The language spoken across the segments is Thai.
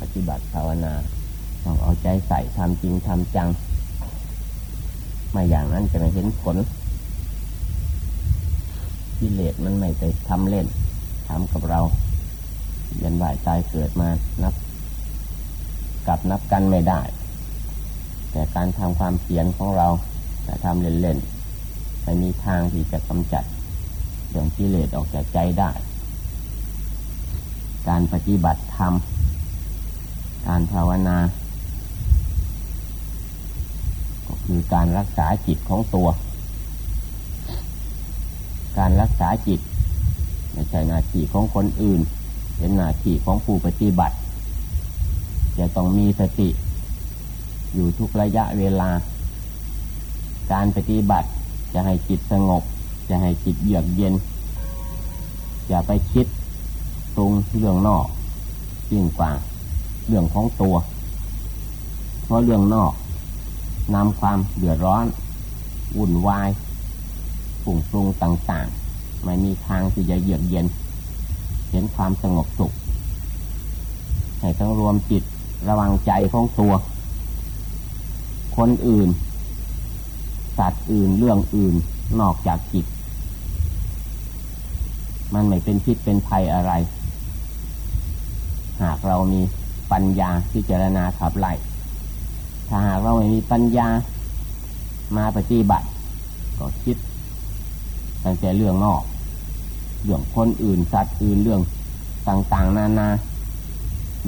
ปฏิบัติภาวนาต้องเอาใจใส่ทำจริงทำจัง ไม่อย่างนั้นจะไม่เห็นผลกิเลสมันไม่ไปทำเล่นทำกับเรายันว่ายตายเกิดมานับกับนับกันไม่ได้ แต่การทำความเพียรของเราแต่ทำเล่นๆไม่มีทางที่จะกำจัดเรื่องกิเลสออกจากใจได้ การปฏิบัติธรรม การภาวนา ก็คือการรักษาจิตของตัว การรักษาจิตไม่ใช่หน้าที่ของคนอื่น เป็นหน้าที่ของผู้ปฏิบัติ จะต้องมีสติ อยู่ทุกระยะเวลา การปฏิบัติจะให้จิตสงบ จะให้จิตเยือกเย็น อย่าไปคิดตรงเรื่องนอกยิ่งกว่า เรื่องของตัว เพราะเรื่องนอกนำความเดือดร้อน วุ่นวายปุ่งปรุงต่างๆ ไม่มีทางที่จะเยือกเย็น เห็นความสงบสุข ให้ต้องรวมจิตระวังใจของตัว คนอื่น สัตว์อื่นเรื่องอื่นนอกจากจิต มันไม่เป็นพิษเป็นภัยอะไร หากเรามี ปัญญาพิจารณาขับไล่ถ้าหากเราไม่มีปัญญามาปฏิบัติ ก็คิดตั้งแต่เรื่องนอก เรื่องคนอื่นสัตว์อื่นเรื่องต่างๆ นานา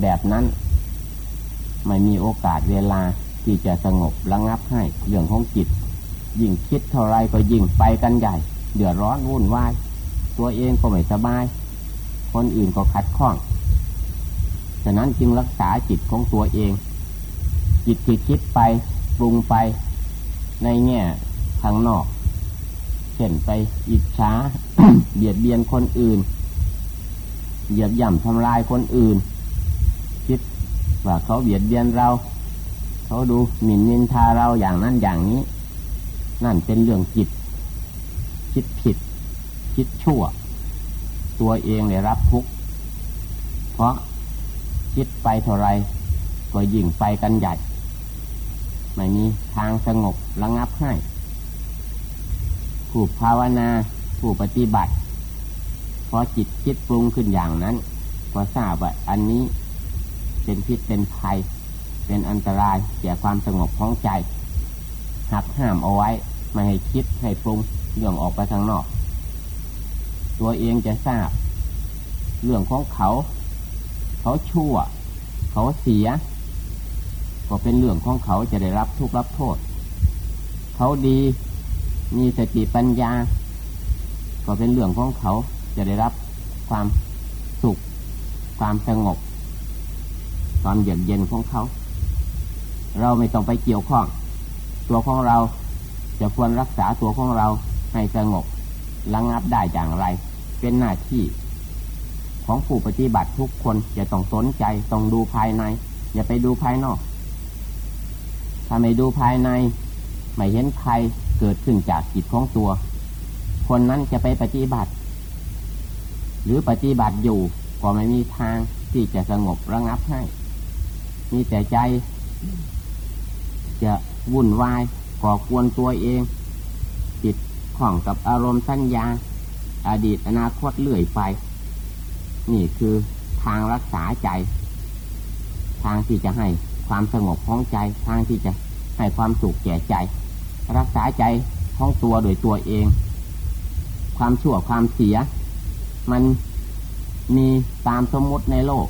แบบนั้น ไม่มีโอกาสเวลาที่จะสงบระงับให้เรื่องของจิต ยิ่งคิดเท่าไรก็ยิ่งไปกันใหญ่ เดือดร้อนวุ่นวาย ตัวเองก็ไม่สบาย คนอื่นก็ขัดข้อง ฉะนั้นจึงรักษาจิตของตัวเอง จิตที่คิดไปปรุงไปในแง่ทางนอกเช่นไปอิจฉาเบียดเบียนคนอื่นเหยียบย่ำทำลายคนอื่น คิดว่าเขาเบียดเบียนเรา เขาดูหมิ่นนินทาเราอย่างนั้นอย่างนี้ นั่นเป็นเรื่องจิต คิดผิด คิดชั่ว ตัวเองได้รับทุกข์เพราะ คิดไปเท่าไรก็ยิ่งไปกันใหญ่ ไม่มีทางสงบระงับให้ ผู้ภาวนา ผู้ปฏิบัติพอจิตคิดปรุงขึ้นอย่างนั้นก็ทราบว่าอันนี้เป็นพิษเป็นภัย เป็นอันตรายแก่ความสงบของใจหักห้ามเอาไว้ ไม่ให้คิดให้ปรุงเรื่องออกไปทางนอก ตัวเองจะทราบ เรื่องของเขา เขาชั่ว เขาเสีย ก็เป็นเรื่องของเขาจะได้รับทุกข์รับโทษ เขาดีมีสติปัญญา ก็เป็นเรื่องของเขาจะได้รับความสุข ความสงบ ความเยือกเย็นของเขา เราไม่ต้องไปเกี่ยวข้อง ตัวของเราจะควรรักษาตัวของเราให้สงบระงับได้อย่างไร เป็นหน้าที่ ของผู้ปฏิบัติทุกคนจะต้องสนใจต้องดูภายใน อย่าไปดูภายนอก ถ้าไม่ดูภายใน ไม่เห็นใครเกิดขึ้นจากจิตของตัว คนนั้นจะไปปฏิบัติ หรือปฏิบัติอยู่ก็ไม่มีทางที่จะสงบระงับให้ มีแต่ใจ จะวุ่นวายก่อกวนตัวเอง จิตของกับอารมณ์สัญญา อดีตอนาคตเลื่อยไป นี่คือทางรักษาใจ ทางที่จะให้ความสงบของใจ ทางที่จะให้ความสุขแก่ใจ รักษาใจของตัวโดยตัวเอง ความชั่วความเสีย มันมีตามสมมติในโลก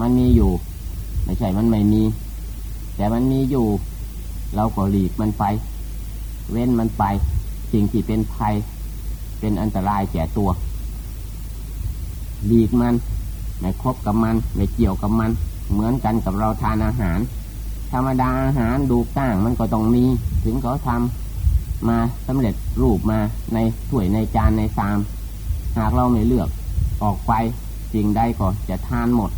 มันมีอยู่ ไม่ใช่มันไม่มี แต่มันมีอยู่ เราก็หลีกมันไป เว้นมันไป สิ่งที่เป็นภัย เป็นอันตรายแก่ตัว หลีกมันไม่คบกับมันไม่เกี่ยวกับมัน เหมือนกันกับเราทานอาหาร ธรรมดาอาหารดูก้างมันก็ต้องมี ถึงเขาทำมาสำเร็จรูปมาในถ้วยในจานในซาม หากเราไม่เลือกออกไปสิ่งใดก็จะทานหมด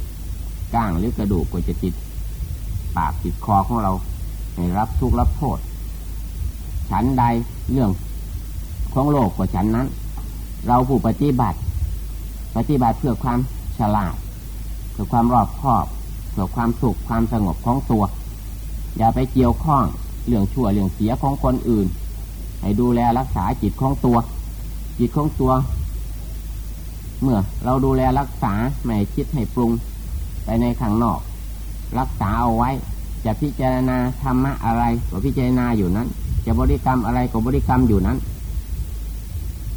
ก้างหรือกระดูกก็จะติดปากติดคอของเราให้รับทุกข์รับโทษฉันใดเรื่องของโลกกว่าฉันนั้น เราผู้ปฏิบัติ ปฏิบัติเพื่อความฉลาด เพื่อความรอบคอบ เพื่อความสุขความสงบของตัว อย่าไปเกี่ยวข้องเรื่องชั่วเรื่องเสียของคนอื่น ให้ดูแลรักษาจิตของตัว จิตของตัว เมื่อเราดูแลรักษาไม่คิดให้ปรุงไปในข้างนอก รักษาเอาไว้ จะพิจารณาธรรมะอะไรก็พิจารณาอยู่นั้น จะบริกรรมอะไรก็บริกรรมอยู่นั้น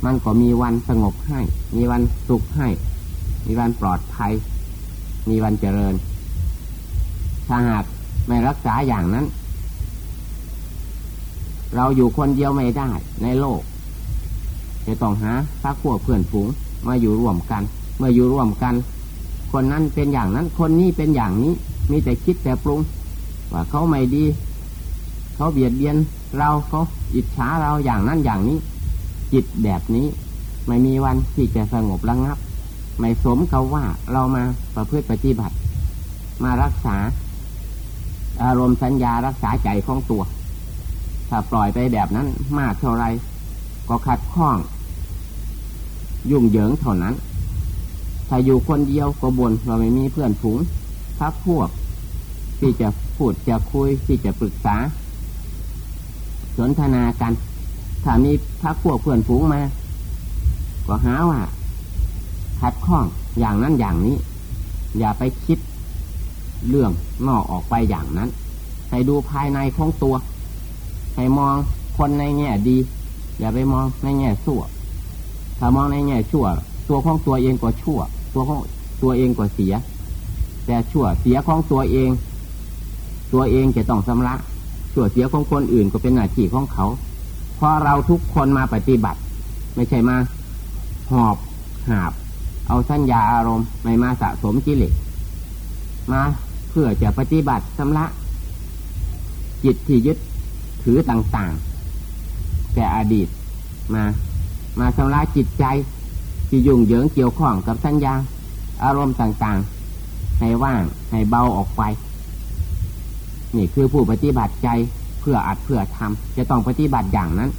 มันก็มีวันสงบให้ มีวันสุขให้ มีวันปลอดภัย มีวันเจริญ ถ้าหากไม่รักษาอย่างนั้น เราอยู่คนเดียวไม่ได้ในโลก จะต้องหาพักพวกเพื่อนฝูงมาอยู่ร่วมกัน เมื่ออยู่ร่วมกัน คนนั้นเป็นอย่างนั้น คนนี้เป็นอย่างนี้ มีแต่คิดแต่ปรุง ว่าเขาไม่ดี เขาเบียดเบียนเราเขาอิจฉาเราอย่างนั้นอย่างนี้ จิตแบบนี้ ไม่มีวันที่จะสงบระงับ ไม่สมเขาว่าเรามาประพฤติปฏิบัติ มารักษา อารมณ์สัญญารักษาใจของตัว ถ้าปล่อยไปแบบนั้นมากเท่าไรก็ขัดข้อง ยุ่งเหยิงเท่านั้น ถ้าอยู่คนเดียวก็บนเราไม่มีเพื่อนฝูงพักพวก ที่จะพูดจะคุยที่จะปรึกษา สนทนากัน ถ้ามีพักพวกเพื่อนฝูงมา ก็หาว่าขัดข้องอย่างนั้นอย่างนี้ อย่าไปคิดเรื่องนอกออกไปอย่างนั้น ให้ดูภายในของตัว ให้มองคนในแง่ดี อย่าไปมองในแง่ชั่ว ถ้ามองในแง่ชั่ว ตัวของตัวเองก็ชั่ว ตัวของตัวเองก็เสีย แต่ชั่วเสียของตัวเอง ตัวเองจะต้องสำระชั่วเสียของคนอื่นก็เป็นหน้าที่ของเขา ราะเราทุกคนมาปฏิบัติ ไม่ใช่มาหอบหาบ เอาสัญญาอารมณ์ไม่มาสะสมกิเลสมาเพื่อจะปฏิบัติสำระจิตที่ยึดถือต่าง ๆ แต่อดีตมา มาชำระจิตใจ ที่ยุ่งเหยิงเกี่ยวข้องกับสัญญา อารมณ์ต่างๆ ให้ว่างให้เบาออกไป นี่คือผู้ปฏิบัติใจ เพื่ออัดเพื่อทำจะต้องปฏิบัติอย่างนั้น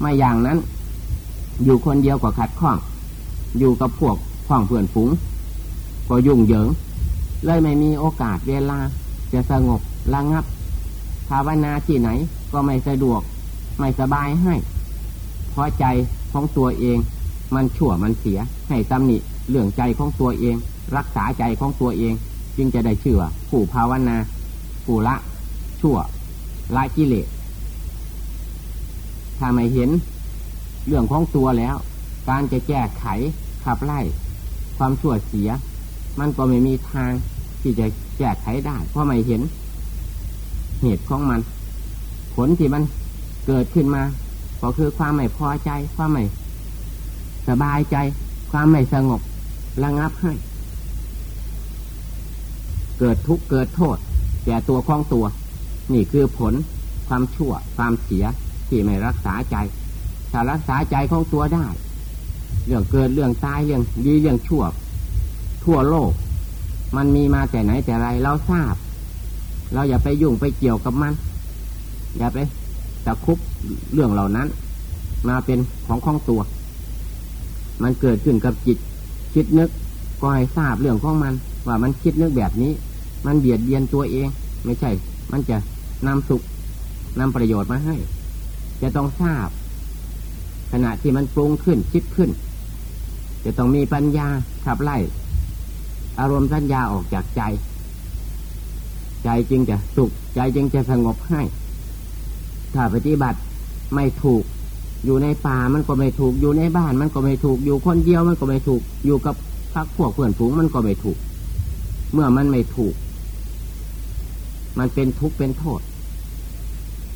ไม่อย่างนั้น อยู่คนเดียวก็ขัดข้อง อยู่กับพวกข้องเพื่อนฝูง ก็ยุ่งเหยิง เลยไม่มีโอกาสเวลา จะสงบระงับ ภาวนาที่ไหนก็ไม่สะดวก ไม่สบายให้ เพราะใจของตัวเอง มันชั่วมันเสีย ให้ตำหนิเรื่องใจของตัวเอง รักษาใจของตัวเอง จึงจะได้เชื่อผู้ภาวนาผู้ละชั่ว ละกิเลสถ้าไม่เห็นเรื่องของตัวแล้ว การจะแก้ไขขับไล่ ความชั่วเสีย มันก็ไม่มีทางที่จะแก้ไขได้ เพราะไม่เห็น เหตุของมัน ผลที่มันเกิดขึ้นมา ก็คือความไม่พอใจ ความไม่สบายใจ ความไม่สงบระงับให้ เกิดทุกข์เกิดโทษแก่ตัวของตัว นี่คือผลความชั่วความเสียที่ไม่รักษาใจ ถ้ารักษาใจของตัวได้ เรื่องเกิดเรื่องตายเรื่องดีเรื่องชั่ว ทั่วโลก มันมีมาแต่ไหนแต่ไรเราทราบ เราอย่าไปยุ่งไปเกี่ยวกับมัน อย่าไปตะคุบเรื่องเหล่านั้น มาเป็นของของตัว มันเกิดขึ้นกับจิต คิดนึกก็ให้ทราบเรื่องของมัน ว่ามันคิดนึกแบบนี้ มันเบียดเบียนตัวเอง ไม่ใช่ มันจะ นำสุขนำประโยชน์มาให้ จะต้องทราบ ขณะที่มันปรุงขึ้นคิดขึ้น จะต้องมีปัญญาขับไล่ อารมณ์สัญญาออกจากใจ ใจจึงจะสุข ใจจึงจะสงบให้ ถ้าปฏิบัติไม่ถูกอยู่ในป่ามันก็ไม่ถูกอยู่ในบ้าน มันก็ไม่ถูกอยู่คนเดียวมันก็ไม่ถูกอยู่กับพักพวกเพื่อนฝูงมันก็ไม่ถูก เมื่อมันไม่ถูก มันเป็นทุกข์เป็นโทษ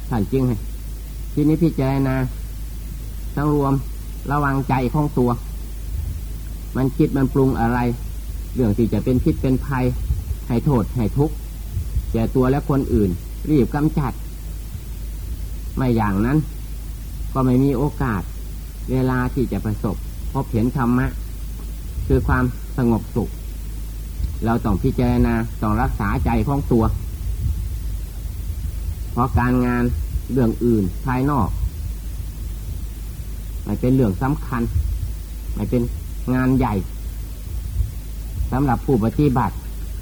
ท่านจริงไงทีนี้พิจารณาทั้งรวมระวังใจของตัว มันคิดมันปรุงอะไร เรื่องที่จะเป็นพิษเป็นภัย ให้โทษให้ทุกข์แก่ตัวและคนอื่น รีบกำจัด ไม่อย่างนั้น ก็ไม่มีโอกาส เวลาที่จะประสบ พบเห็นธรรมะ คือความสงบสุข เราต้องพิจารณาต้องรักษาใจของตัว เพราะการงานเรื่องอื่นภายนอกไม่เป็นเรื่องสำคัญไม่เป็นงานใหญ่สำหรับผู้ปฏิบัติ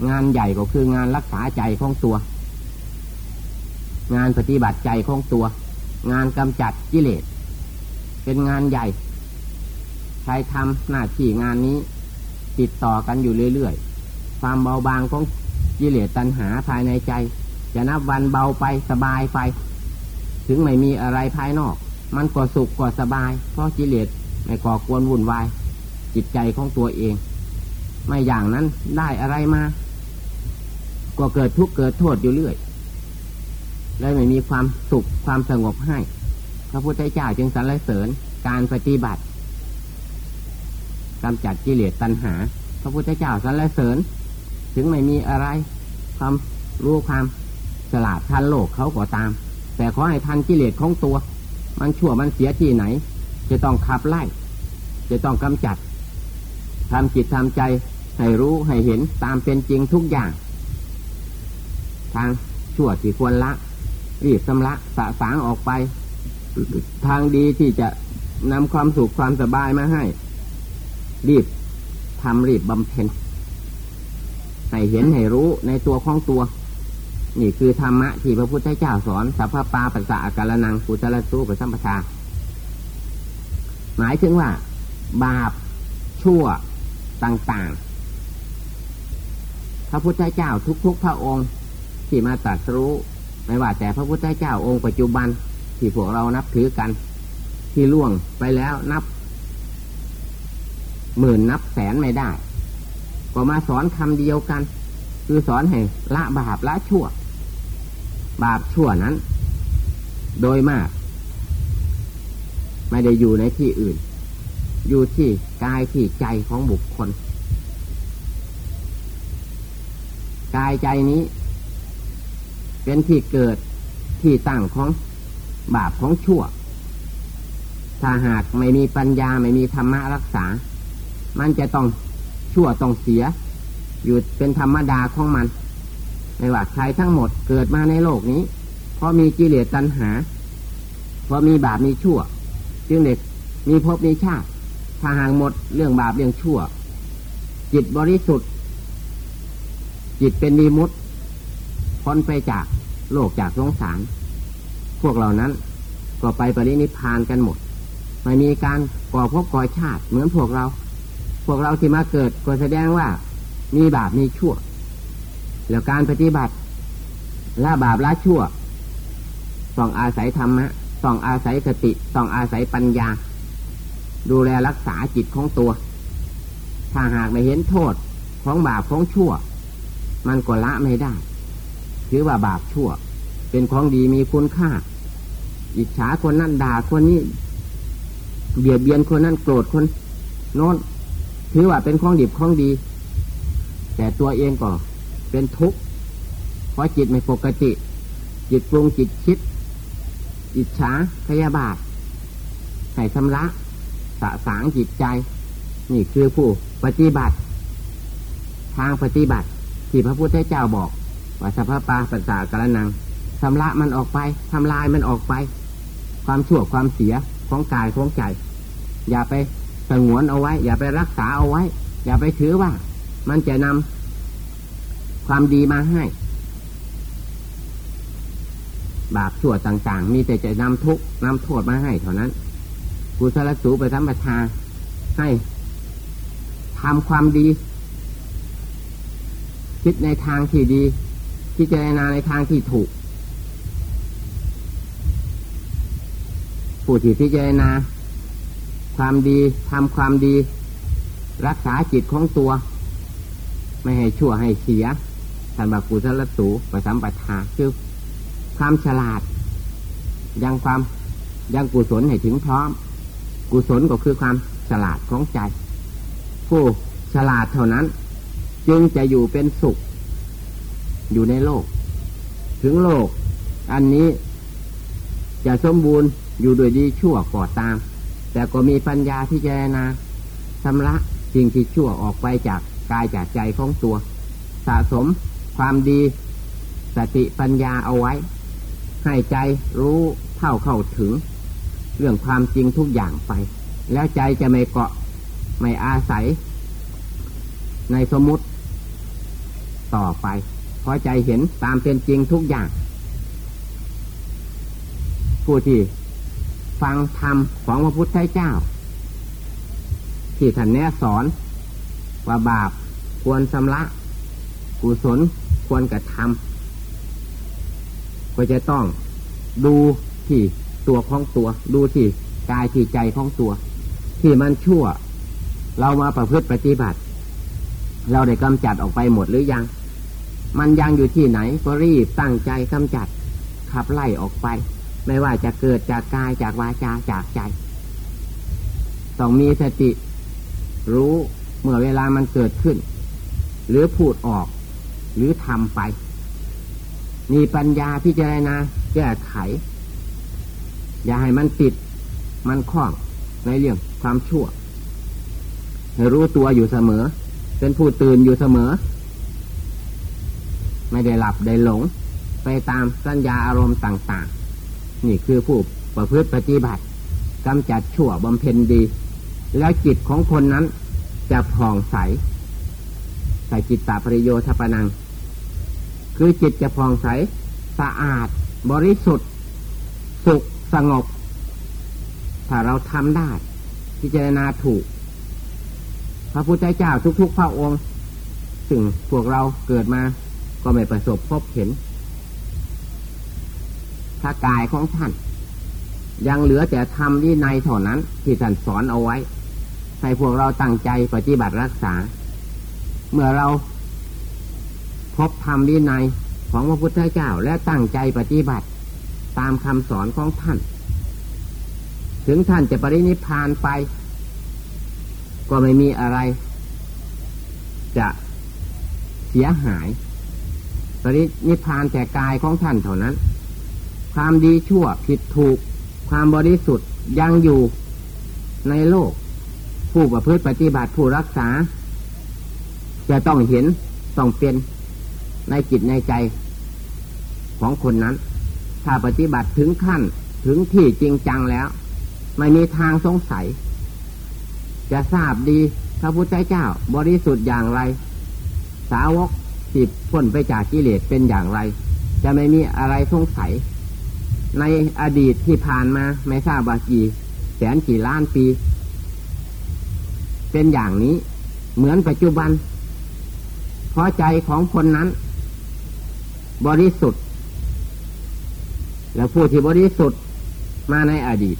งานใหญ่ก็คืองานรักษาใจของตัว งานปฏิบัติใจของตัว งานกำจัดกิเลสเป็นงานใหญ่ใครทำหน้าที่งานนี้ ติดต่อกันอยู่เรื่อยๆ ความเบาบางของกิเลสตัณหาภายในใจ จะนับวันเบาไปสบายไป ถึงไม่มีอะไรภายนอก มันก็สุขก็สบาย เพราะกิเลสไม่ก่อกวนวุ่นวาย จิตใจของตัวเอง ไม่อย่างนั้นได้อะไรมา ก็เกิดทุกข์เกิดโทษอยู่เรื่อยเลยไม่มีความสุขความสงบให้ พระพุทธเจ้าจึงสรรเสริญการปฏิบัติกำจัดกิเลสตัณหา พระพุทธเจ้าสรรเสริญ ถึงไม่มีอะไร ความรู้ความ ฉลาดทันโลกเขาก็ตาม แต่ขอให้ทันกิเลสของตัว มันชั่วมันเสียที่ไหน จะต้องขับไล่ จะต้องกำจัดทำจิตทำใจ ให้รู้ให้เห็นตามเป็นจริงทุกอย่าง ทางชั่วที่ควรละ รีบชำระสะสางออกไป ทางดีที่จะนำความสุขความสบายมาให้ รีบทำรีบบำเพ็ญให้เห็นให้รู้ในตัวของตัว นี่คือธรรมะที่พระพุทธเจ้าสอนสัพพปาปัสสะกาลนังปุจรสูปสัมปทาหมายถึงว่า บาปชั่วต่างๆ พระพุทธเจ้าทุกๆ พระองค์ที่มาตรัสรู้ไม่ว่าแต่พระพุทธเจ้าองค์ปัจจุบันที่พวกเรานับถือกัน ที่ล่วงไปแล้วนับ หมื่นนับแสนไม่ได้ ก็มาสอนคำเดียวกัน คือสอนให้ละบาปละชั่ว บาปชั่วนั้น โดยมาก ไม่ได้อยู่ในที่อื่น อยู่ที่กายที่ใจของบุคคล กายใจนี้ เป็นที่เกิดที่ตั้งของบาปของชั่ว ถ้าหากไม่มีปัญญาไม่มีธรรมะรักษา มันจะต้องชั่วต้องเสีย อยู่เป็นธรรมดาของมัน ไม่ว่าใครทั้งหมดเกิดมาในโลกนี้พราะมีกิเลสตัณหาพราะมีบาปมีชั่ว จึงเด็กมีภพมีชาติถ้าห่างหมดเรื่องบาปเรื่องชั่ว จิตบริสุทธิ์ จิตเป็นมีมุตพ้นไปจากโลกจากสงสาร พวกเหล่านั้นก็ไปปรินิพานกันหมด ไม่มีการก่อภพก่อชาติเหมือนพวกเรา พวกเราที่มาเกิดก็แสดงว่ามีบาปมีชั่ว แล้วการปฏิบัติละบาปละชั่ว ต้องอาศัยธรรมะ ต้องอาศัยสติ ต้องอาศัยปัญญา ดูแลรักษาจิตของตัว ถ้าหากไม่เห็นโทษของบาปของชั่ว มันก็ละไม่ได้ถือว่าบาปชั่ว เป็นของดีมีคุณค่า อิจฉาคนนั้นด่าคนนี้ เบียดเบียนคนนั้นโกรธคนโน้นถือว่าเป็นของดีของดี แต่ตัวเองก็ เป็นทุกข์เพราะจิตไม่ปกติ จิตปรุงจิตคิดอิจฉาพยาบาทใส่ชำระสะสางจิตใจ นี่คือผู้ปฏิบัติ ทางปฏิบัติ ที่พระพุทธเจ้าบอกว่าสัพพปาปัสสะกระนังชำระมันออกไปทำลายมันออกไป ความชั่วความเสียของกายของใจ อย่าไปสงวนเอาไว้ อย่าไปรักษาเอาไว้ อย่าไปถือว่า มันจะนำ ความดีมาให้ บาปชั่วต่าง ๆ มีแต่จะนำทุกข์นำโทษมาให้เท่านั้นกุศลสูไปสัมปทาให้ทำความดี คิดในทางที่ดีพิจารณาในทางที่ถูก ผู้ที่พิจารณาความดีทำความดี รักษาจิตของตัว ไม่ให้ชั่วให้เสีย ท่านบอกกุศลสูปสัมปทาคือความฉลาด ยังความยังกุศลให้ถึงพร้อม กุศลก็คือความฉลาดของใจ ผู้ฉลาดเท่านั้น จึงจะอยู่เป็นสุข อยู่ในโลก ถึงโลก อันนี้จะสมบูรณ์อยู่โดยดีชั่วก่อตาม แต่ก็มีปัญญาที่จะนาชำระสิ่งที่ชั่วออกไปจากกายจากใจของตัว สะสม ความดี สติปัญญาเอาไว้ ให้ใจรู้เท่าเข้าถึง เรื่องความจริงทุกอย่างไป แล้วใจจะไม่เกาะไม่อาศัย ในสมมติต่อไปเพราะใจเห็นตามเป็นจริงทุกอย่าง ผู้ที่ฟังธรรมของพระพุทธเจ้า ที่ท่านแนะสอนว่าบาปควรสำละกุศล ควรกระทำก็จะต้องดูที่ตัวของตัว ดูที่กายที่ใจของตัว ที่มันชั่ว เรามาประพฤติปฏิบัติ เราได้กำจัดออกไปหมดหรือยัง มันยังอยู่ที่ไหนก็รีบตั้งใจกำจัด ขับไล่ออกไป ไม่ว่าจะเกิดจากกายจากวาจาจากใจต้องมีสติ รู้เมื่อเวลามันเกิดขึ้น หรือพูดออก หรือทำไป มีปัญญาพิจารณาแก้ไข อย่าให้มันติด มันคล้องในเรื่องความชั่วให้รู้ตัวอยู่เสมอ เป็นผู้ตื่นอยู่เสมอ ไม่ได้หลับได้หลง ไปตามสัญญาอารมณ์ต่าง ๆ นี่คือผู้ประพฤติปฏิบัติกำจัดชั่วบำเพ็ญดี แล้วจิตของคนนั้นจะผ่องใส ใส่จิตตาปริโยทปนัง คือจิตจะผ่องใสสะอาด บริสุทธิ์ สุขสงบ ถ้าเราทำได้ พิจารณาถูก พระพุทธเจ้าทุกๆพระองค์ซึ่งพวกเราเกิดมาก็ไม่ประสบพบเห็นถ้ากายของท่าน ยังเหลือแต่ทำที่ในเท่านั้น ที่ท่านสอนเอาไว้ ให้พวกเราตั้งใจปฏิบัติรักษา เมื่อเราพบธรรมวินัยของพระพุทธเจ้าและตั้งใจปฏิบัติ ตามคำสอนของท่าน ถึงท่านจะปรินิพานไป ก็ไม่มีอะไร จะเสียหาย ปรินิพานแต่กายของท่านเท่านั้น ความดีชั่วผิดถูก ความบริสุทธิ์ยังอยู่ในโลก ผู้ประพฤติปฏิบัติผู้รักษา จะต้องเห็นต้องเป็นในจิตในใจของคนนั้น ถ้าปฏิบัติถึงขั้นถึงที่จริงจังแล้ว ไม่มีทางสงสัย จะทราบดีพระพุทธเจ้าบริสุทธิ์อย่างไร สาวกสิบพ้นไปจากกิเลสเป็นอย่างไร จะไม่มีอะไรสงสัย ในอดีตที่ผ่านมาไม่ทราบว่ากี่แสนกี่ล้านปี เป็นอย่างนี้เหมือนปัจจุบัน ราะใจของคนนั้น บริสุทธิ์ แล้วผู้ที่บริสุทธิ์มาในอดีต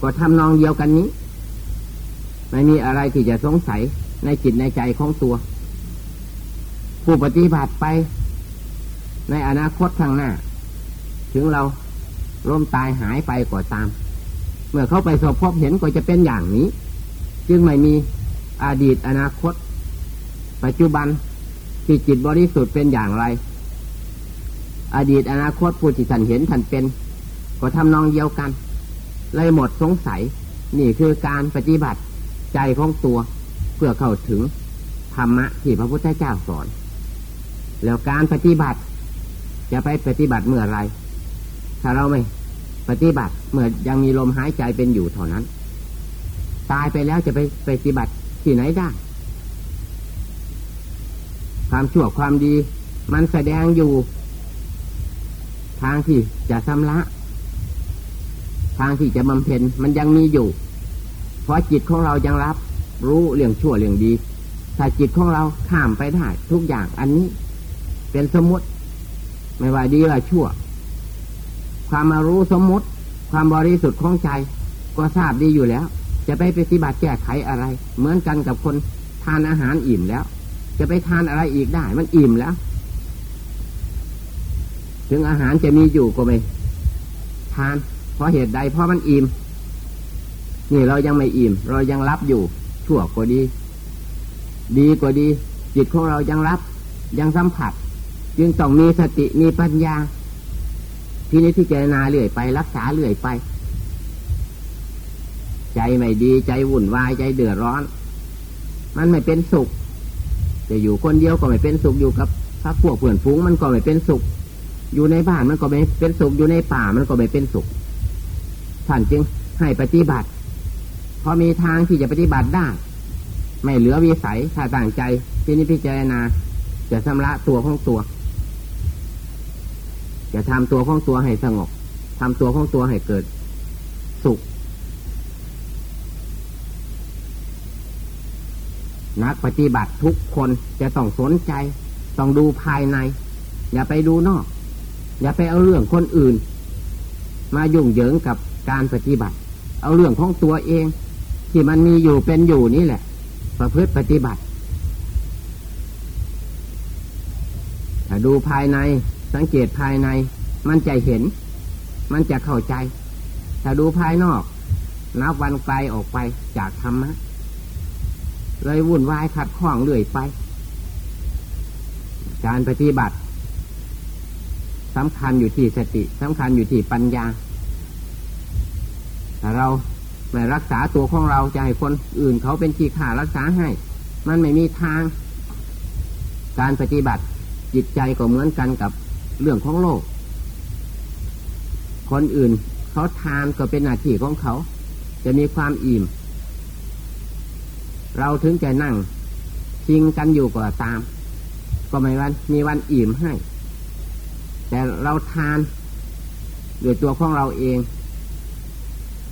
ก็ทำนองเดียวกันนี้ ไม่มีอะไรที่จะสงสัยในจิตในใจของตัว ผู้ปฏิบัติไป ในอนาคตข้างหน้า ถึงเราล้มตายหายไปก็ตาม เมื่อเขาไปสอบพบเห็นก็จะเป็นอย่างนี้ จึงไม่มีอดีตอนาคต ปัจจุบัน ที่จิตบริสุทธิ์เป็นอย่างไร อดีตอนาคตผู้ที่ท่านเห็นท่านเป็น ก็ทำนองเดียวกัน เลยหมดสงสัย นี่คือการปฏิบัติใจของตัว เพื่อเข้าถึงธรรมะที่พระพุทธเจ้าสอน แล้วการปฏิบัติ จะไปปฏิบัติเมื่อไร ถ้าเราไม่ปฏิบัติเมื่อยังมีลมหายใจเป็นอยู่เท่านั้น ตายไปแล้วจะไปปฏิบัติที่ไหนได้ ความชั่วความดี มันแสดงอยู่ ทางที่จะชำระ ทางที่จะบำเพ็ญมันยังมีอยู่ เพราะจิตของเรายังรับ รู้เรื่องชั่วเรื่องดี ถ้าจิตของเราข้ามไปได้ทุกอย่างอันนี้ เป็นสมมติ ไม่ว่าดีว่าชั่ว ความมารู้สมมติ ความบริสุทธิ์ของใจ ก็ทราบดีอยู่แล้ว จะไปปฏิบัติแก้ไขอะไร เหมือนกันกับคนทานอาหารอิ่มแล้ว จะไปทานอะไรอีกได้ มันอิ่มแล้ว ถึงอาหารจะมีอยู่ก็ไม่ทาน เพราะเหตุใด เพราะมันอิ่ม นี่เรายังไม่อิ่ม เรายังรับอยู่ ชั่วกว่าดี ดีกว่าดี จิตของเรายังรับ ยังสัมผัส จึงต้องมีสติ มีปัญญาที่นี้ที่เจรนาเรื่อยไปรักษาเรื่อยไป ใจไม่ดีใจวุ่นวายใจเดือดร้อน มันไม่เป็นสุข จะอยู่คนเดียวก็ไม่เป็นสุขอยู่กับถ้าพวกเพื่อนฟุ้งมันก็ไม่เป็นสุข อยู่ในบ้านมันก็ไม่เป็นสุขอยู่ในป่ามันก็ไม่เป็นสุขท่านจึงให้ปฏิบัติพอมีทางที่จะปฏิบัติได้ ไม่เหลือวิสัยถ้าต่างใจที่นี้พิจารณาจะชำระตัวของตัว จะทำตัวของตัวให้สงบทำตัวของตัวให้เกิด สุข นักปฏิบัติทุกคนจะต้องสนใจ ต้องดูภายใน อย่าไปดูนอก อย่าไปเอาเรื่องคนอื่น มายุ่งเหยิงกับการปฏิบัติ เอาเรื่องของตัวเอง ที่มันมีอยู่เป็นอยู่นี่แหละ ประพฤติปฏิบัติถ้าดูภายในสังเกตภายใน มันจะเห็น มันจะเข้าใจ ถ้าดูภายนอก นับวันไกลออกไปจากธรรมะ เลยวุ่นวายขัดข้องเรื่อยไป การปฏิบัติสำคัญอยู่ที่สติสำคัญอยู่ที่ปัญญาถ้าเราไม่รักษาตัวของเราจะให้คนอื่นเขาเป็นที่ขารักษาให้ มันไม่มีทาง การปฏิบัติจิตใจก็เหมือนกันกับเรื่องของโลก คนอื่นเขาทานก็เป็นหน้าที่ของเขา จะมีความอิ่ม เราถึงจะนั่งชิงกันอยู่ก็ตาม ก็ไม่วันมีวันอิ่มให้ แต่เราทานด้วยตัวของเราเอง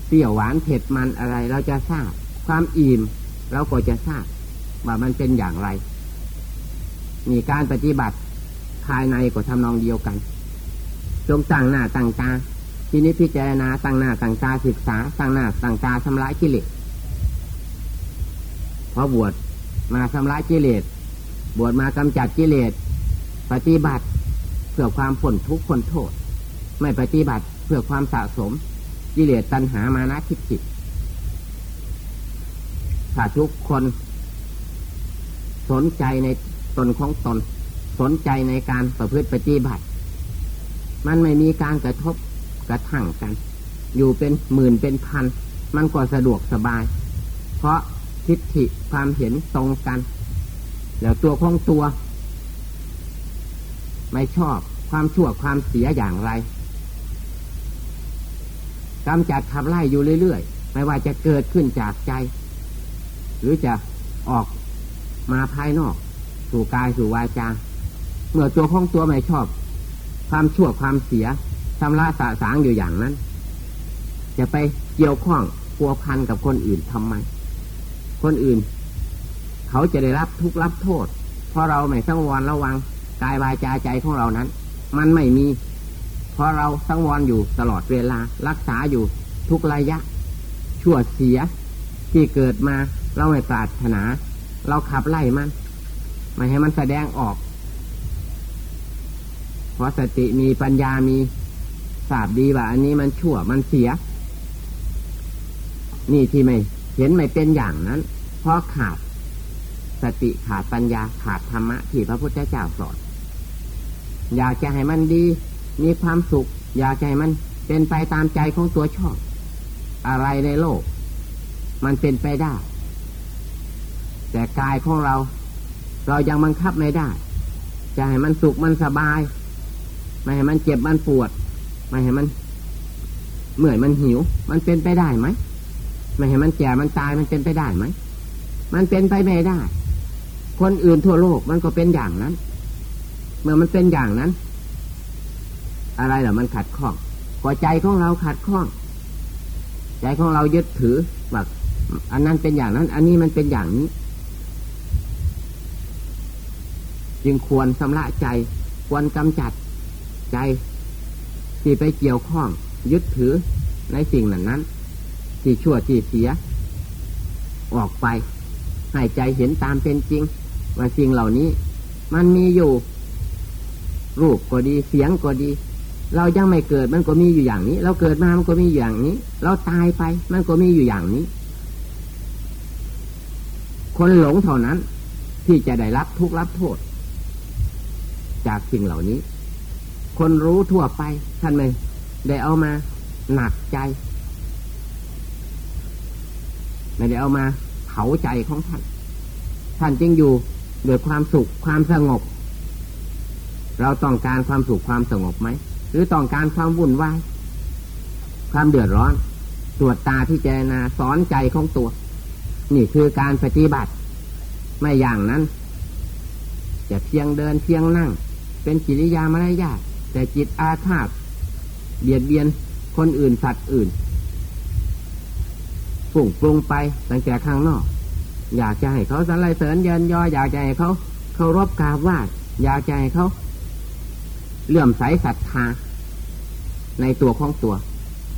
เปรี้ยวหวานเผ็ดมันอะไร เราจะทราบ ความอิ่มเราก็จะทราบว่ามันเป็นอย่างไร มีการปฏิบัติภายในก็ทำนองเดียวกัน จงตั้งหน้าตั้งตาทีนี้พิจารณาตั้งหน้าตั้งตาศึกษาตั้งหน้าตั้งตาชำระกิเลส พอบวชมาชำระกิเลส บวชมากำจัดกิเลส ปฏิบัติเพื่อความผลทุกข์ผลโทษ ไม่ปฏิบัติเพื่อความสะสมกิเลสตัณหามานะทิฏฐิถ้าทุกคนสนใจในตนของตน สนใจในการประพฤติปฏิบัติ มันไม่มีการกระทบกระทั่งกัน อยู่เป็นหมื่นเป็นพัน มันก็สะดวกสบาย เพราะ ทิฏฐิความเห็นตรงกัน แล้วตัวของตัว ไม่ชอบความชั่วความเสียอย่างไรกำจัดขับไล่อยู่เรื่อยๆ ไม่ว่าจะเกิดขึ้นจากใจ หรือจะออกมาภายนอก สู่กายสู่วาจา เมื่อตัวของตัวไม่ชอบ ความชั่วความเสียทำละสะสางอยู่อย่างนั้น จะไปเกี่ยวข้องกัวพันกับคนอื่นทำไม คนอื่น เขาจะได้รับทุกข์รับโทษ เพราะเราไม่สังวรระวังกายวาจาใจของเรานั้น มันไม่มีพราะเราสังวรอยู่ตลอดเวลารักษาอยู่ทุกระยะ ชั่วเสียที่เกิดมาเราไม่ปรารถนา เราขับไล่มันไม่ให้มันแสดงออก เพราะสติมีปัญญามีทราบดีว่าอันนี้มันชั่วมันเสีย นี่ที่ไม่ เห็นไม่เป็นอย่างนั้น เพราะขาดสติขาดปัญญาขาดธรรมะที่พระพุทธเจ้าสอนอยากจะให้มันดี มีความสุข อยากให้มันเป็นไปตามใจของตัวชอบ อะไรในโลก มันเป็นไปได้ แต่กายของเรา เรายังบังคับไม่ได้ จะให้มันสุขมันสบาย ไม่ให้มันเจ็บมันปวด ไม่ให้มันเหนื่อยมันหิว มันเป็นไปได้ไหม ไม่ให้มันแก่มันตายมันเป็นไปได้ไหมมันเป็นไปไม่ได้ คนอื่นทั่วโลกมันก็เป็นอย่างนั้น เมื่อมันเป็นอย่างนั้น อะไรล่ะมันขัดข้องก็ใจของเราขัดข้อง ใจของเรายึดถือว่าอันนั้นเป็นอย่างนั้น อันนี้มันเป็นอย่างนี้ จึงควรสำระใจ ควรกำจัดใจที่ไปเกี่ยวข้อง ยึดถือในสิ่งนั้นนั้น ที่ชั่วที่เสีย ออกไป ให้ใจเห็นตามเป็นจริง ว่าสิ่งเหล่านี้ มันมีอยู่ รูปก็ดีเสียงก็ดี เรายังไม่เกิดมันก็มีอยู่อย่างนี้ เราเกิดมามันก็มีอย่างนี้ เราตายไป มันก็มีอยู่อย่างนี้ คนหลงเท่านั้น ที่จะได้รับทุกข์รับโทษ จากสิ่งเหล่านี้ คนรู้ทั่วไปท่านไม่ได้เอามาหนักใจ ไม่ได้เอามาเผาใจของท่าน ท่านจึงอยู่ด้วยความสุขความสงบ เราต้องการความสุขความสงบไหม หรือต้องการความวุ่นวาย ความเดือดร้อน ตรวจตาที่เจนาสอนใจของตัว นี่คือการปฏิบัติ ไม่อย่างนั้น จะเพียงเดินเพียงนั่ง เป็นกิริยามารยาทแต่จิตอาฆาตเบียดเบียนคนอื่นสัตว์อื่น ฝุ่งปรุงไปตั้งแต่ข้างนอก อยากจะให้เขาสรรเสริญเยินยอ อยากจะให้เขาเคารพกราบไหว้อยากจะให้เขาเลื่อมใสศรัทธาในตัวของตัว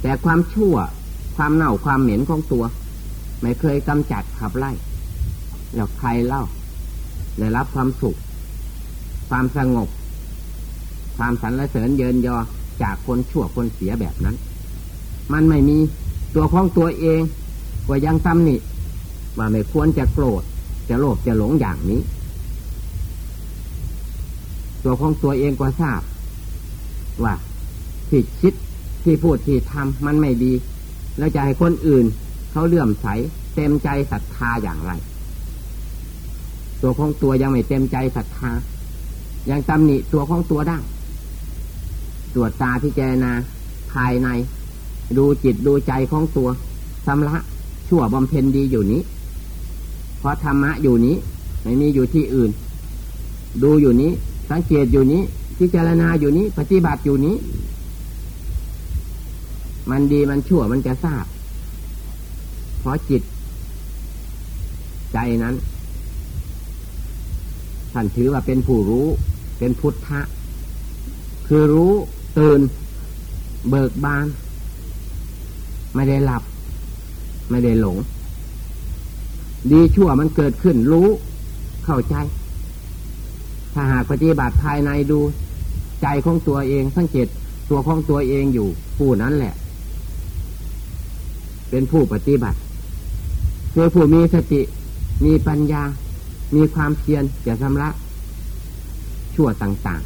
แต่ความชั่วความเน่าความเหม็นของตัว ไม่เคยกำจัดขับไล่แล้วใครเล่าได้รับความสุข ความสงบ ความสรรเสริญเยินยอจากคนชั่วคนเสียแบบนั้น มันไม่มีตัวของตัวเอง ก็ยังตำหนิว่าไม่ควรจะโกรธจะโลภจะหลงอย่างนี้ ตัวของตัวเองก็ทราบ ว่าที่คิดที่พูดที่ทำมันไม่ดี แล้วจะให้คนอื่น เขาเลื่อมใส เต็มใจศรัทธาอย่างไร ตัวของตัวยังไม่เต็มใจศรัทธา ยังตำหนิตัวของตัวได้ตรวจตาพิจารณาภายใน ดูจิตดูใจของตัวสำละ ชั่วบำเพ็ญดีอยู่นี้ เพราะธรรมะอยู่นี้ ไม่มีอยู่ที่อื่น ดูอยู่นี้ สังเกตอยู่นี้พิจารณาอยู่นี้ ปฏิบัติอยู่นี้ มันดีมันชั่วมันจะทราบ เพราะจิต ใจนั้นท่านถือว่าเป็นผู้รู้ เป็นพุทธะ คือรู้ตื่น เบิกบาน ไม่ได้หลับ ไม่ได้หลง ดีชั่วมันเกิดขึ้นรู้ เข้าใจ ถ้าหากปฏิบัติภายในดู ใจของตัวเองสังเกตตัวของตัวเองอยู่ผู้นั้นแหละ เป็นผู้ปฏิบัติคือผู้มีสติมีปัญญา มีความเพียรจะชำระ ชั่วต่าง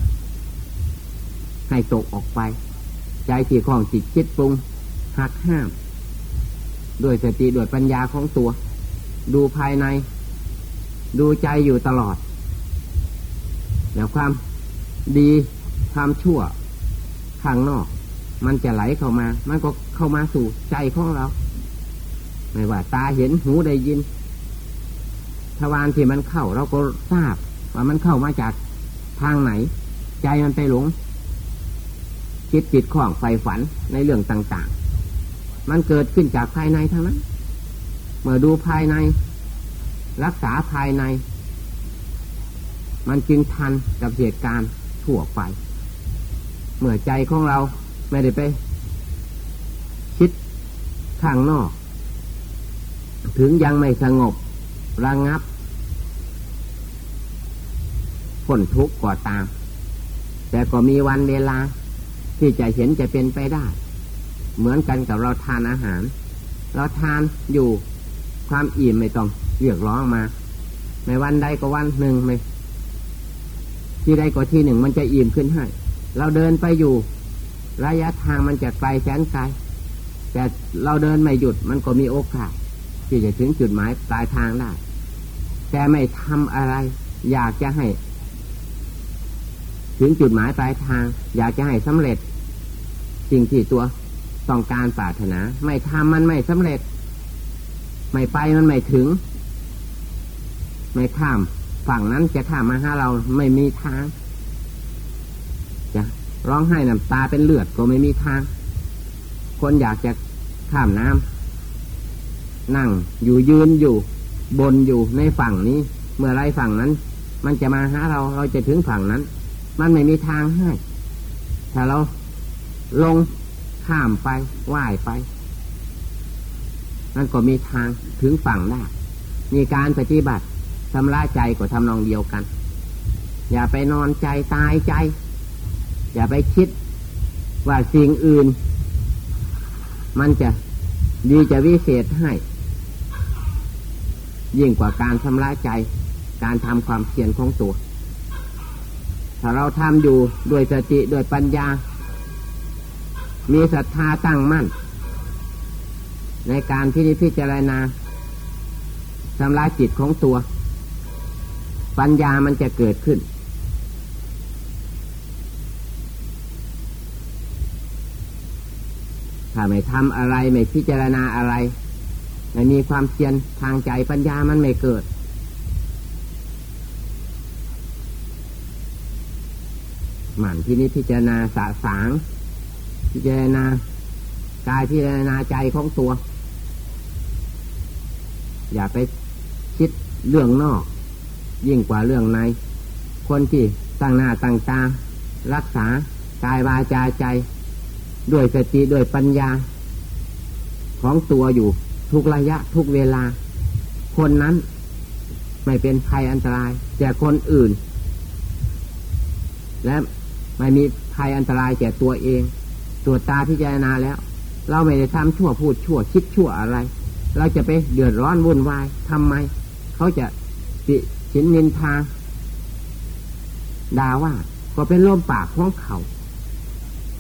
ๆ ให้ตกออกไป ใจที่ของจิตคิดปรุงหักห้าม ด้วยสติด้วยปัญญาของตัว ดูภายใน ดูใจอยู่ตลอด แล้วความดีความชั่วข้างนอก มันจะไหลเข้ามา มันก็เข้ามาสู่ใจของเรา ไม่ว่าตาเห็นหูได้ยินทวารที่มันเข้าเราก็ทราบ ว่ามันเข้ามาจากทางไหน ใจมันไปหลงคิดจิตของไฟฝันในเรื่องต่าง มันเกิดขึ้นจากภายในทั้งนั้น เมื่อดูภายใน รักษาภายใน มันจึงทันกับเหตุการณ์ทั่วไป เมื่อใจของเราไม่ได้ไป คิดข้างนอก ถึงยังไม่สงบระงงับผลทุกข์ก่อตาม แต่ก็มีวันเวลาที่จะเห็นจะเป็นไปได้ เหมือนกันกับเราทานอาหาร เราทานอยู่ความอิ่มไม่ต้องเรียกร้องมาไม่วันใดก็วันหนึ่งไม่ที่ใดก็ที่หนึ่งมันจะอิ่มขึ้นให้ เราเดินไปอยู่ ระยะทางมันจะไกลแสนไกล แต่เราเดินไม่หยุดมันก็มีโอกาสที่จะถึงจุดหมายปลายทางได้ แต่ไม่ทำอะไร อยากจะให้ ถึงจุดหมายปลายทาง อยากจะให้สำเร็จ สิ่งที่ตัว ต้องการปรารถนา ไม่ทำมันไม่สำเร็จ ไม่ไปมันไม่ถึง ไม่ข้าม ฝั่งนั้นจะข้ามมาหาเราไม่มีทางจะร้องไห้น้ำตาเป็นเลือดก็ไม่มีทาง คนอยากจะข้ามน้ำนั่งอยู่ยืนอยู่ บนอยู่ในฝั่งนี้ เมื่อไรฝั่งนั้น มันจะมาหาเราเราจะถึงฝั่งนั้น มันไม่มีทางให้ ถ้าเราลง ข้ามไปว่ายไป นั่นก็มีทางถึงฝั่งได้มีการปฏิบัติทำร้ายใจก็ทำนองเดียวกัน อย่าไปนอนใจตายใจ อย่าไปคิดว่าสิ่งอื่น มันจะดีจะวิเศษให้ ยิ่งกว่าการทำร้ายใจ การทำความเพียรของตัว ถ้าเราทำอยู่ด้วยสติด้วยปัญญา มีศรัทธาตั้งมั่น ในการที่พิจารณาทำลายจิตของตัว ปัญญามันจะเกิดขึ้น ถ้าไม่ทำอะไรไม่พิจารณาอะไร ไม่มีความเพียรทางใจปัญญามันไม่เกิดหมั่นที่นี้พิจารณาสะสาง พิจารณากายพิจารณาใจของตัว อย่าไปคิดเรื่องนอก ยิ่งกว่าเรื่องใน คนที่ตั้งหน้าตั้งตา รักษากายวาจาใจ ด้วยสติด้วยปัญญา ของตัวอยู่ทุกระยะทุกเวลา คนนั้นไม่เป็นภัยอันตรายแก่คนอื่น และไม่มีภัยอันตรายแก่ตัวเอง ตัวจตาพิจารณาแล้ว เราไม่ได้ทำชั่วพูดชั่วคิดชั่วอะไร เราจะไปเดือดร้อนวุ่นวายทำไม เขาจะสิชินนินทาด่าว่า ก็เป็นลมปากของเขา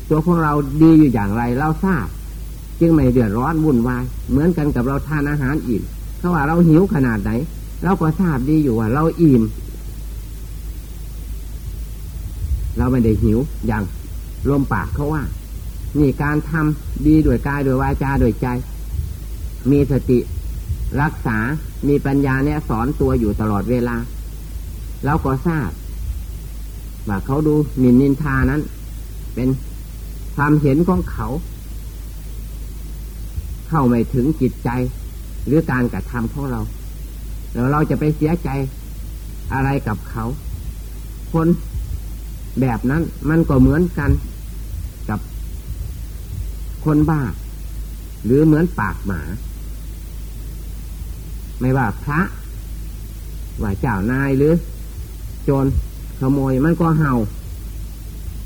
ตัวของเราดีอยู่อย่างไร เราทราบ จึงไม่เดือดร้อนวุ่นวาย เหมือนกันกับเราทานอาหารอิ่มเขาว่าเราหิวขนาดไหน เราก็ทราบดีอยู่ว่า เราอิ่มเราไม่ได้หิวอย่างลมปากเขาว่า นี่การทำดีด้วยกายด้วยวาจาด้วยใจ มีสติรักษา มีปัญญาเนี่ยสอนตัวอยู่ตลอดเวลาเราก็ทราบ ว่าเขาดูหมิ่นนินทานั้น เป็นความเห็นของเขา เข้าไม่ถึงจิตใจ หรือการกระทำของเรา แล้วเราจะไปเสียใจอะไรกับเขา คนแบบนั้นมันก็เหมือนกัน คนบ้า หรือเหมือนปากหมา ไม่ว่าพระว่าเจ้านายหรือ โจรขโมยมันก็เห่า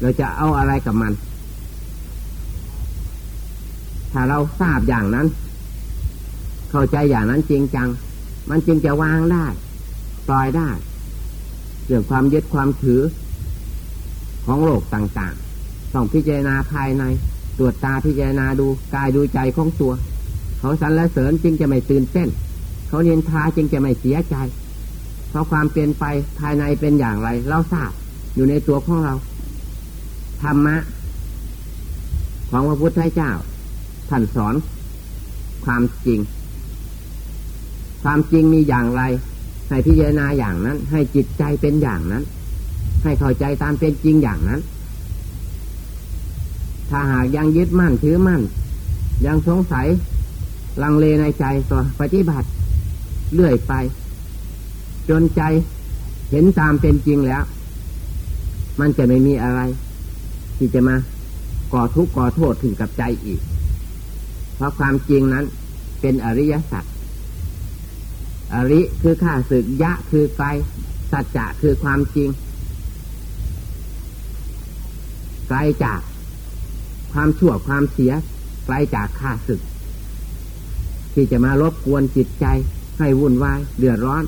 เราจะเอาอะไรกับมัน ถ้าเราทราบอย่างนั้น เข้าใจอย่างนั้นจริงจัง มันจึงจะวางได้ ปล่อยได้ เรื่องความยึดความถือของโลกต่างๆ ต้องพิจารณาภายใน ตรวจตาพิจารณาดูกายดูใจของตัว เขาสรรเสริญจึงจะไม่ตื่นเต้น เขาเนียนทาจึงจะไม่เสียใจ เพราะความเปลี่ยนไปภายในเป็นอย่างไร เราทราบอยู่ในตัวของเราธรรมะ ของพระพุทธเจ้าท่านสอน ความจริง ความจริงมีอย่างไร ให้พิจารณาอย่างนั้น ให้จิตใจเป็นอย่างนั้น ให้เข้าใจตามเป็นจริงอย่างนั้น ถ้าหากยังยึดมั่นถือมั่น ยังสงสัย ลังเลในใจต่อปฏิบัติ เรื่อยไป จนใจเห็นตามเป็นจริงแล้ว มันจะไม่มีอะไร ที่จะมาก่อทุกข์ก่อโทษถึงกับใจอีก เพราะความจริงนั้นเป็นอริยสัจ อริคือข้าศึกยะคือไกล สัจจะคือความจริง ไกลจาก ความชั่วความเสียไกลจากข้าศึก ที่จะมารบกวนจิตใจ ให้วุ่นวาย เดือดร้อน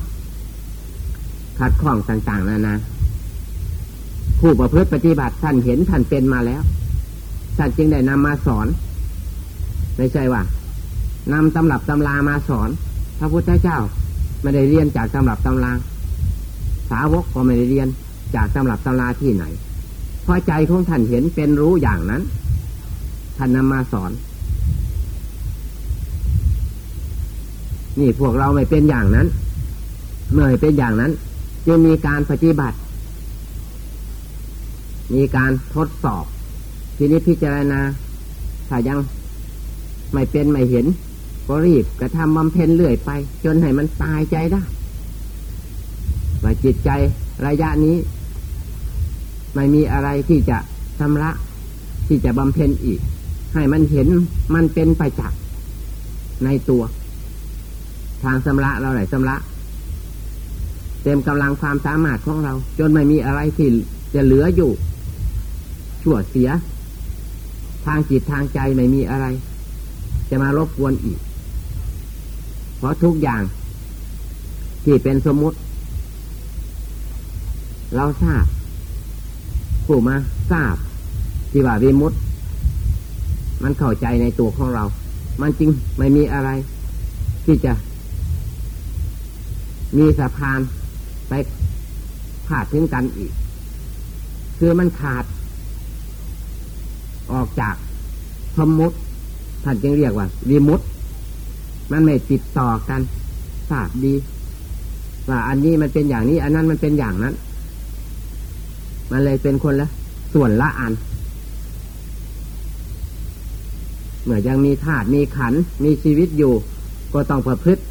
ขัดข้องต่างๆนานาผู้ประพฤติปฏิบัติท่านเห็นท่านเป็นมาแล้ว ท่านจึงได้นำมาสอน ไม่ใช่ว่านำตำรับตำรามาสอน พระพุทธเจ้าไม่ได้เรียนจากตำรับตำราสาวกก็ไม่ได้เรียนจากตำรับตำราที่ไหนเพราะใจของท่านเห็นเป็นรู้อย่างนั้น ท่านนำมาสอน นี่พวกเราไม่เป็นอย่างนั้น เมื่อเป็นอย่างนั้น จึงมีการปฏิบัติ มีการทดสอบ ทีนี้พิจารณาถ้ายังไม่เป็นไม่เห็นก็รีบกระทำบำเพ็ญเรื่อยไป จนให้มันตายใจได้ว่าจิตใจระยะนี้ ไม่มีอะไรที่จะชำระที่จะบำเพ็ญอีก ให้มันเห็นมันเป็นไปจากในตัว ทางสำระเราไหนสำระ เต็มกำลังความสามารถของเรา จนไม่มีอะไรที่จะเหลืออยู่ ชั่วเสีย ทางจิตทางใจไม่มีอะไร จะมารบกวนอีก เพราะทุกอย่าง ที่เป็นสมมุติ เราทราบผู้มาทราบที่ว่าวิมุตติ มันเข้าใจในตัวของเรา มันจริงไม่มีอะไร ที่จะ มีสะพานไปขาดถึงกันอีก คือมันขาด ออกจากสมมุติท่านจึงเรียกว่าวิมุตมันไม่ติดต่อกันทราบดี ว่าอันนี้มันเป็นอย่างนี้ อันนั้นมันเป็นอย่างนั้น มันเลยเป็นคนละส่วนละอัน เมื่อยังมีธาตุมีขันมีชีวิตอยู่ ก็ต้องประพฤติ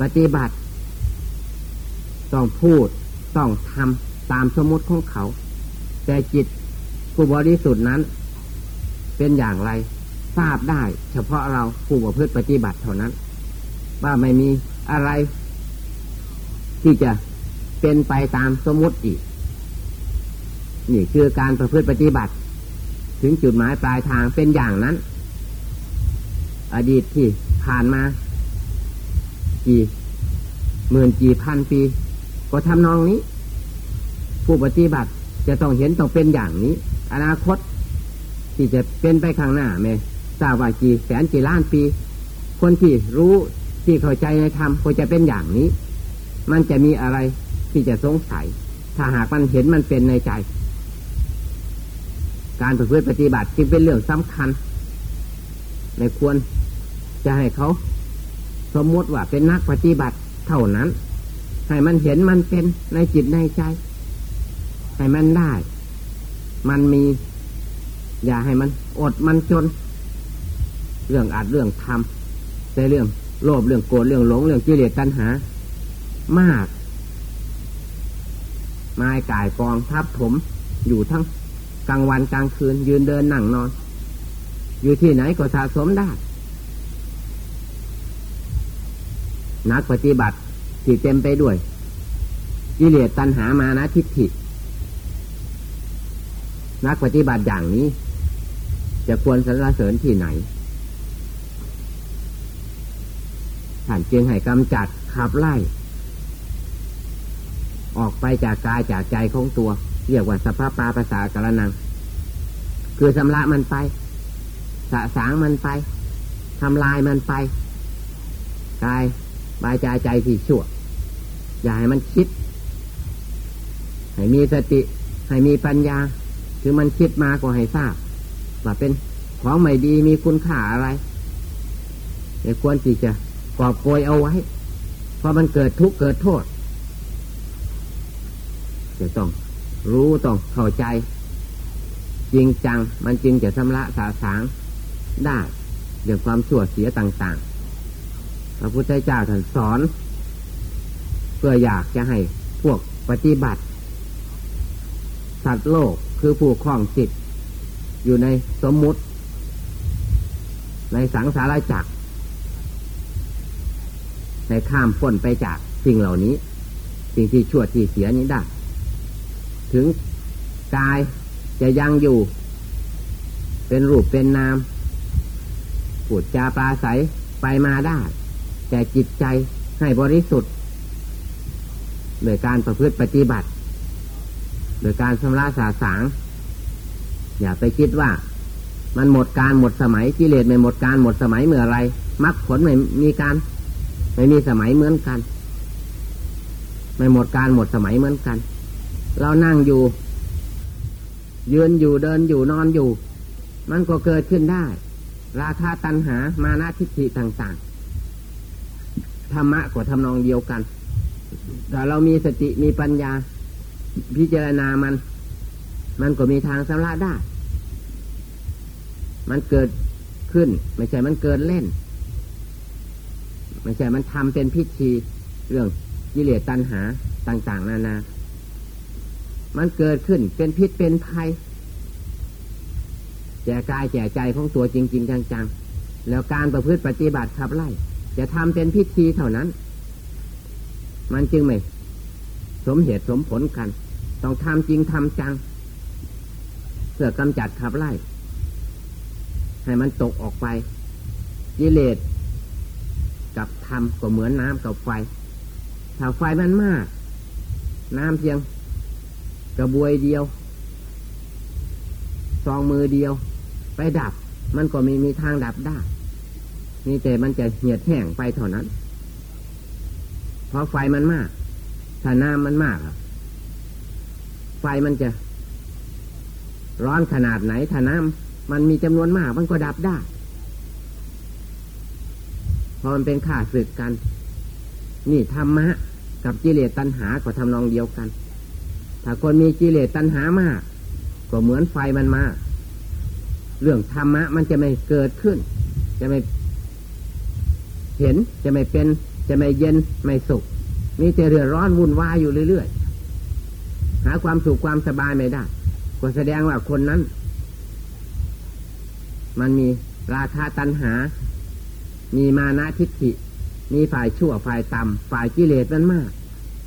ปฏิบัติ ต้องพูดต้องทำตามสมมติของเขา แต่จิตผู้บริสุทธิ์นั้น เป็นอย่างไรทราบได้ เฉพาะเราผู้ประพฤติปฏิบัติเท่านั้น ว่าไม่มีอะไร ที่จะเป็นไปตามสมมติอีก นี่คือการประพฤติปฏิบัติ ถึงจุดหมายปลายทางเป็นอย่างนั้น อดีตที่ผ่านมากี่หมื่นกี่พันปี ก็ทำนองนี้ ผู้ปฏิบัติจะต้องเห็นต้องเป็นอย่างนี้ อนาคต ที่จะเป็นไปข้างหน้าเมทราบว่ากี่แสนกี่ล้านปี คนที่รู้ที่เข้าใจในธรรมก็จะเป็นอย่างนี้ มันจะมีอะไรที่จะสงสัย ถ้าหากมันเห็นมันเป็นในใจ การประพฤติปฏิบัติจึงเป็นเรื่องสำคัญ ในควร จะให้เขา สมมติว่าเป็นนักปฏิบัติเท่านั้น ให้มันเห็นมันเป็นในจิตในใจ ให้มันได้ มันมี อย่าให้มันอดมันจน เรื่องอาจเรื่องทำในเรื่องโลภเรื่องโกรธเรื่องหลงเรื่องกิเลสตัณหา มากไม้กายกองทับถมอยู่ทั้งกลางวันกลางคืน ยืนเดินนั่งนอน อยู่ที่ไหนก็สะสมได้ นักปฏิบัติที่เต็มไปด้วยกิเลสตัณหามานะทิฏฐิ นักปฏิบัติอย่างนี้ จะควรสรรเสริญที่ไหนท่านจึงให้กำจัดขับไล่ ออกไปจากกายจากใจของตัว เรียกว่าสภาพปาภาษากระนัง คือสำละมันไป สะสางมันไปทำลายมันไปกาย บายใจใจที่ชั่ว อย่าให้มันคิด ให้มีสติ ให้มีปัญญา คือมันคิดมาก็ให้ทราบว่าเป็นของไม่ดีมีคุณค่าอะไรแต่ควรที่จะกอบโกยเอาไว้ เพอมันเกิดทุกข์เกิดโทษ จะต้องรู้ต้องเข้าใจ จริงจัง มันจริงจะชำระสาสางได้เรื่องความชั่วเสียต่างๆ พระพุทธเจ้าท่านสอน เพื่ออยากจะให้พวกปฏิบัติ สัตว์โลกคือผู้คล้องจิต อยู่ในสมมุติ ในสังสารจักร ในข้ามพ้นไปจากสิ่งเหล่านี้ สิ่งที่ชั่วที่เสียนี้ได้ ถึงกายจะยังอยู่ เป็นรูปเป็นนามปูดจาปลาใสไปมาได้ แต่จิตใจให้บริสุทธิ์โดยการประพฤติปฏิบัติ โดยการชำระสาสาง อย่าไปคิดว่า มันหมดการหมดสมัยกิเลสไม่หมดการหมดสมัยเมื่อไรมรรคผลไม่มีการ ไม่มีสมัยเหมือนกัน ไม่หมดการหมดสมัยเหมือนกัน เรานั่งอยู่ ยืนอยู่เดินอยู่นอนอยู่ มันก็เกิดขึ้นได้ ราคาตันหามานาทิฏฐิต่าง ๆ ธรรมะก็ทำนองเดียวกันแต่เรามีสติมีปัญญา พิจารณามัน มันก็มีทางสำระได้ มันเกิดขึ้น ไม่ใช่มันเกิดเล่น ไม่ใช่มันทำเป็นพิธีเรื่องกิเลสตัณหาต่าง ๆ นานา มันเกิดขึ้นเป็นพิษเป็นภัยแก่กายแก่ใจของตัวจริง ๆ จัง ๆ แล้วการประพฤติปฏิบัติขับไล่ จะทำเป็นพิธีเท่านั้น มันจึงไม่ สมเหตุสมผลกัน ต้องทำจริงทำจังเพื่อกำจัดขับไล่ ให้มันตกออกไปกิเลสกับธรรมก็เหมือนน้ำกับไฟ ถ้าไฟมันมาก น้ำเพียงกระบวยเดียวซองมือเดียว ไปดับ มันก็มีมีทางดับได้ นี่แต่มันจะเหี่ยแห้งไปเท่านั้น เพราะไฟมันมาก ถ้าน้ำมันมาก ไฟมันจะ ร้อนขนาดไหน ถ้าน้ำมันมีจำนวนมากมันก็ดับได้ พอมันเป็นข่าศึกกัน นี่ธรรมะ กับกิเลสตัณหาก็ทำนองเดียวกัน ถ้าคนมีกิเลสตัณหามาก ก็เหมือนไฟมันมากเรื่องธรรมะมันจะไม่เกิดขึ้น จะไม่ เห็นจะไม่เป็น จะไม่เย็นไม่สุขมีแต่เรือร้อนวุ่นวายอยู่เรื่อยๆหาความสุขความสบายไม่ได้ก็แสดงว่าคนนั้น มันมีราคาตัณหา มีมานะทิฏฐิ มีฝ่ายชั่วฝ่ายต่ำฝ่ายกิเลสมันมาก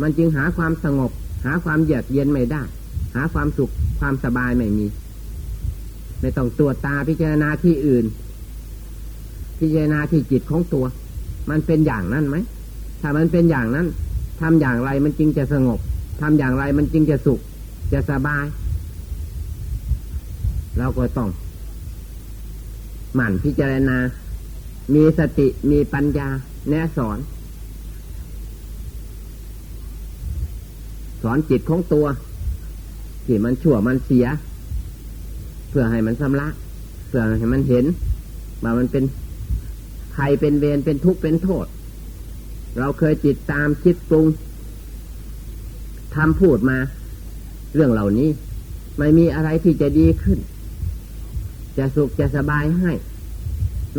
มันจึงหาความสงบ หาความเยือกเย็นไม่ได้ หาความสุขความสบายไม่มีไม่ต้องตัวจตาพิจารณาที่อื่น พิจารณาที่จิตของตัว มันเป็นอย่างนั้นไหมถ้ามันเป็นอย่างนั้นทำอย่างไรมันจึงจะสงบทำอย่างไรมันจึงจะสุข จะสบาย เราก็ต้อง หมั่นพิจารณา มีสติมีปัญญา แนะสอน สอนจิตของตัว ที่มันชั่วมันเสีย เพื่อให้มันสำลักเพื่อให้มันเห็นว่ามันเป็น ใครเป็นเวรเป็นทุกข์เป็นโทษ เราเคยจิตตามคิดปรุงทำพูดมา เรื่องเหล่านี้ ไม่มีอะไรที่จะดีขึ้น จะสุขจะสบายให้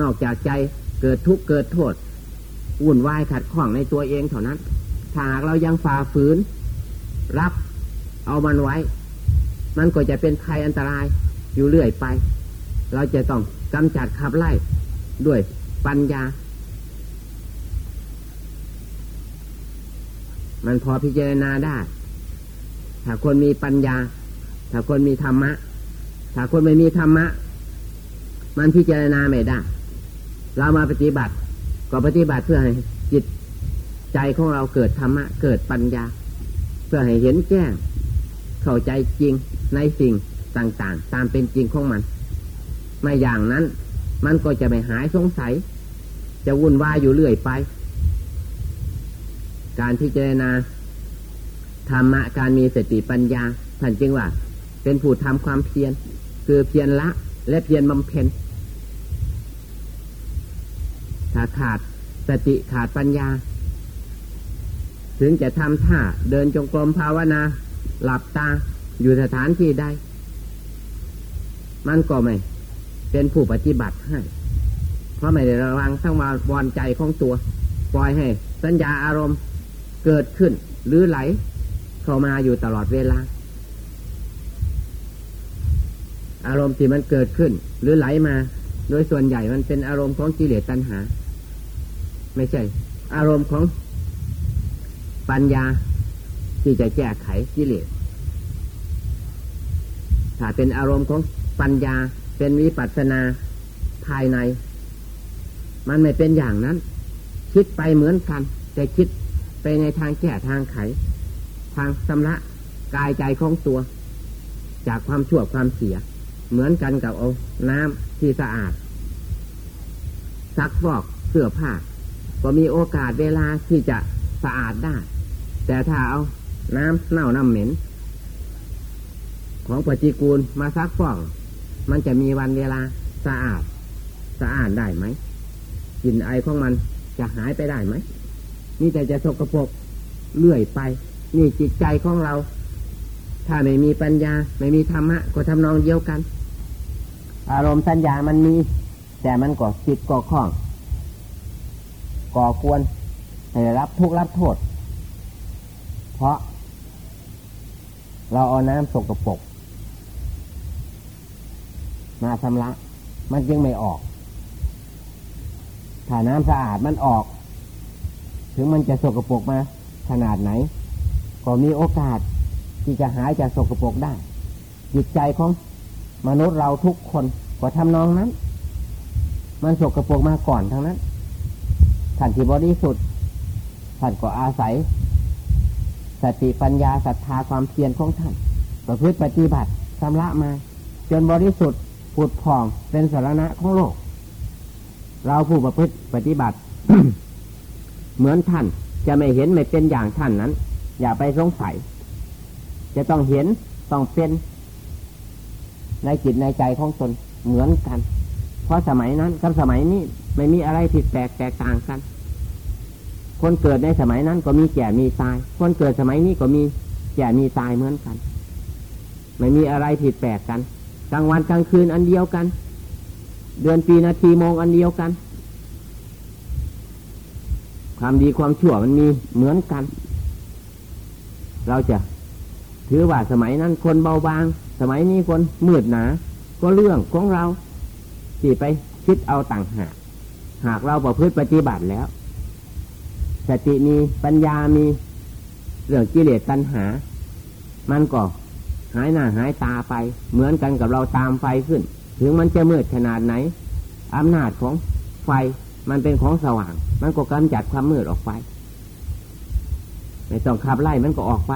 นอกจากใจเกิดทุกข์เกิดโทษวุ่นวายขัดข้องในตัวเองเท่านั้นถ้าหากเรายังฝ่าฝืน รับเอามันไว้ มันก็จะเป็นภัยอันตรายอยู่เรื่อยไป เราจะต้องกำจัดขับไล่ด้วย ปัญญา มันพอพิจารณาได้ ถ้าคนมีปัญญา ถ้าคนมีธรรมะ ถ้าคนไม่มีธรรมะ มันพิจารณาไม่ได้ เรามาปฏิบัติ ก็ปฏิบัติเพื่อให้จิตใจของเราเกิดธรรมะ เกิดปัญญา เพื่อให้เห็นแจ้ง เข้าใจจริงในสิ่งต่าง ๆ ตามเป็นจริงของมัน ไม่อย่างนั้น มันก็จะไม่หายสงสัย จะวุ่นวายอยู่เรื่อยไป การพิจารณาธรรมะการมีสติปัญญาท่านจึงว่า เป็นผู้ทำความเพียรคือเพียรละ และเพียรบำเพ็ญถ้าขาดสติขาดปัญญา ถึงจะทำท่าเดินจงกรมภาวนา หลับตาอยู่สถานที่ใดมันก็ไม่ เป็นผู้ปฏิบัติให้ เพราะไม่ได้ระวังทั้งวาวอนใจของตัว ปล่อยให้ สัญญาอารมณ์เกิดขึ้น หรือไหล เข้ามาอยู่ตลอดเวลา อารมณ์ที่มันเกิดขึ้น หรือไหลมา โดยส่วนใหญ่มันเป็นอารมณ์ของกิเลสตัณหา ไม่ใช่ อารมณ์ของปัญญาที่จะแก้ไขกิเลสถ้าเป็นอารมณ์ของปัญญาเป็นวิปัสสนาภายใน มันไม่เป็นอย่างนั้น คิดไปเหมือนกัน แต่คิดไปในทางแก้ทางไข ทางสำระกายใจของตัว จากความชั่วความเสีย เหมือนกันกับเอาน้ำที่สะอาดซักฟอกเสื้อผ้าก็มีโอกาสเวลาที่จะสะอาดได้ แต่ถ้าเอาน้ำเน่าน้ำเหม็น ของปฏิกูลมาซักฟอกมันจะมีวันเวลาสะอาด สะอาดได้ไหม กลิ่นไอของมันจะหายไปได้ไหมนี่แต่จะสกปรกเลื่อยไป นี่จิตใจของเรา ถ้าไม่มีปัญญา ไม่มีธรรมะก็ทำนองเดียวกัน อารมณ์สัญญามันมี แต่มันก็จิตก่อข้อง ก่อควรให้รับทุกข์รับโทษ เพราะ เราเอาน้ำสกปรกมาชำระมันจึงไม่ออก ถ้าน้ำสะอาดมันออก ถึงมันจะสกปรกมา ขนาดไหน ก็มีโอกาสที่จะหายจากสกปรกได้ จิตใจของมนุษย์เราทุกคนก็ทำนองนั้น มันสกปรกมาก่อนทั้งนั้นท่านที่บริสุทธิ์ท่านก็อาศัย สติปัญญาศรัทธาความเพียรของท่านประพฤติปฏิบัติชำระมา จนบริสุทธิ์ผุดผ่องเป็นสาระของโลก เราผู้ประพฤติปฏิบัติ เหมือนท่านจะไม่เห็นไม่เป็นอย่างท่านนั้น อย่าไปสงสัย จะต้องเห็นต้องเป็นในจิตในใจของตนเหมือนกัน เพราะสมัยนั้นกับสมัยนี้ไม่มีอะไรผิดแปลกแตกต่างกัน คนเกิดในสมัยนั้นก็มีแก่มีตาย คนเกิดสมัยนี้ก็มีแก่มีตายเหมือนกันไไม่มีอะไรผิดแปลกกันกลางวันกลางคืนอันเดียวกัน เดือนปีนาทีโมงอันเดียวกัน ความดีความชั่วมันมีเหมือนกัน เราจะถือว่าสมัยนั้นคนเบาบาง สมัยนี้คนมืดหนา ก็เรื่องของเราที่ไปคิดเอาต่างหาก หากเราประพฤติปฏิบัติแล้ว สติมีปัญญามีเรื่องกิเลสตัณหา มันก็หายหน้าหายตาไป เหมือนกันกับเราตามไฟขึ้น ถึงมันจะมืดขนาดไหนอำนาจของไฟมันเป็นของสว่าง มันก็กำจัดความมืดออกไปไม่ต้องขับไล่มันก็ออกไป